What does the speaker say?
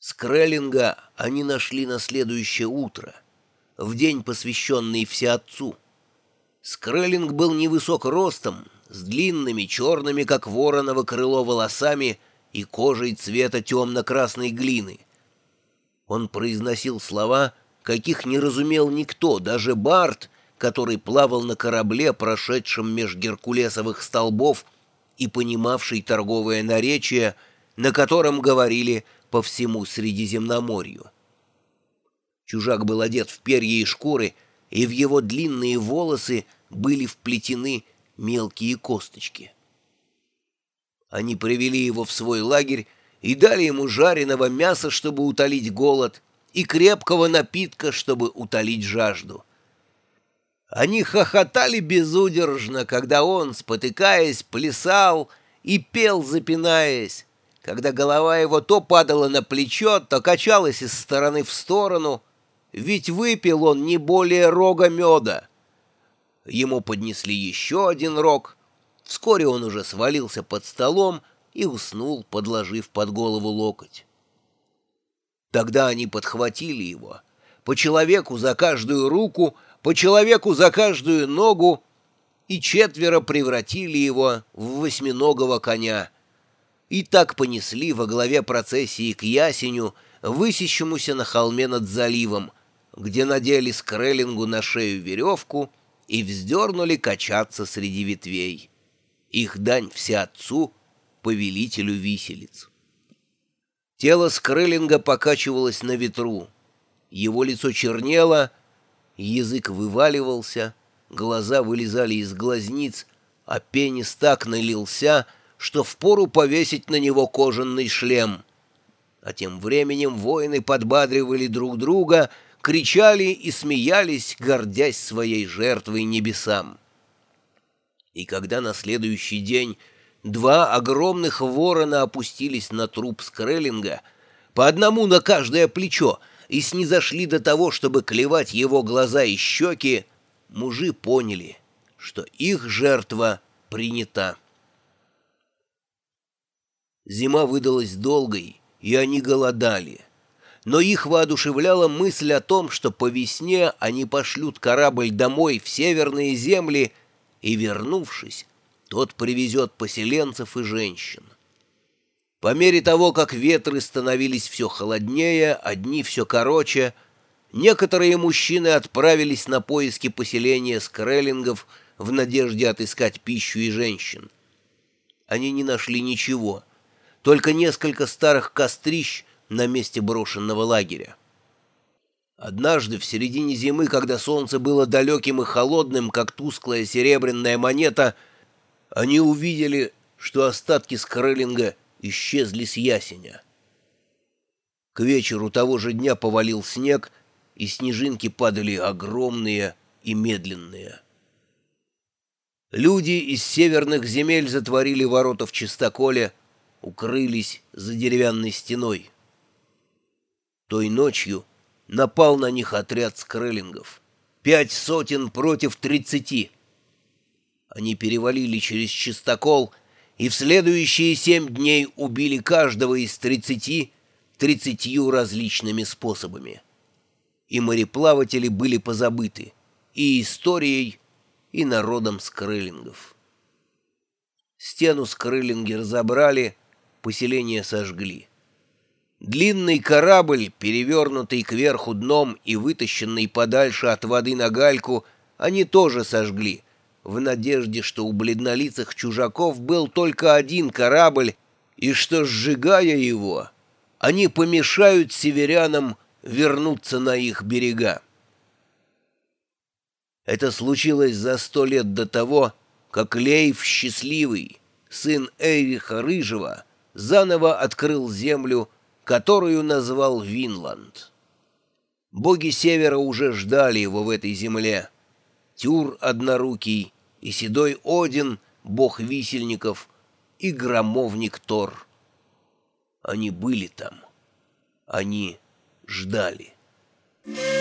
Скреллинга они нашли на следующее утро, в день, посвященный Всеотцу. Скреллинг был невысок ростом, с длинными, черными, как вороново крыло, волосами и кожей цвета темно-красной глины. Он произносил слова, каких не разумел никто, даже Барт, который плавал на корабле, прошедшем меж геркулесовых столбов и понимавший торговое наречие, на котором говорили по всему Средиземноморью. Чужак был одет в перья и шкуры, и в его длинные волосы были вплетены мелкие косточки. Они привели его в свой лагерь и дали ему жареного мяса, чтобы утолить голод, и крепкого напитка, чтобы утолить жажду. Они хохотали безудержно, когда он, спотыкаясь, плясал и пел, запинаясь когда голова его то падала на плечо, то качалась из стороны в сторону, ведь выпил он не более рога меда. Ему поднесли еще один рог. Вскоре он уже свалился под столом и уснул, подложив под голову локоть. Тогда они подхватили его, по человеку за каждую руку, по человеку за каждую ногу, и четверо превратили его в восьминогого коня — и так понесли во главе процессии к ясеню, высящемуся на холме над заливом, где надели скреллингу на шею веревку и вздернули качаться среди ветвей. Их дань всеотцу, повелителю виселиц. Тело скреллинга покачивалось на ветру. Его лицо чернело, язык вываливался, глаза вылезали из глазниц, а пенис так налился — что впору повесить на него кожаный шлем. А тем временем воины подбадривали друг друга, кричали и смеялись, гордясь своей жертвой небесам. И когда на следующий день два огромных ворона опустились на труп Скреллинга, по одному на каждое плечо, и снизошли до того, чтобы клевать его глаза и щеки, мужи поняли, что их жертва принята. Зима выдалась долгой, и они голодали. Но их воодушевляла мысль о том, что по весне они пошлют корабль домой в северные земли, и, вернувшись, тот привезет поселенцев и женщин. По мере того, как ветры становились все холоднее, одни все короче, некоторые мужчины отправились на поиски поселения скреллингов в надежде отыскать пищу и женщин. Они не нашли ничего — только несколько старых кострищ на месте брошенного лагеря. Однажды, в середине зимы, когда солнце было далеким и холодным, как тусклая серебряная монета, они увидели, что остатки скрыллинга исчезли с ясеня. К вечеру того же дня повалил снег, и снежинки падали огромные и медленные. Люди из северных земель затворили ворота в чистоколе, укрылись за деревянной стеной. Той ночью напал на них отряд скреллингов. Пять сотен против тридцати. Они перевалили через чистокол и в следующие семь дней убили каждого из тридцати тридцатью различными способами. И мореплаватели были позабыты и историей, и народом скрыллингов. Стену скрыллинги разобрали, поселение сожгли. Длинный корабль, перевернутый кверху дном и вытащенный подальше от воды на гальку, они тоже сожгли, в надежде, что у бледнолицых чужаков был только один корабль, и что, сжигая его, они помешают северянам вернуться на их берега. Это случилось за сто лет до того, как Лейв Счастливый, сын Эриха Рыжего, заново открыл землю, которую назвал Винланд. Боги Севера уже ждали его в этой земле. Тюр однорукий и седой Один, бог висельников, и громовник Тор. Они были там. Они ждали. Thank.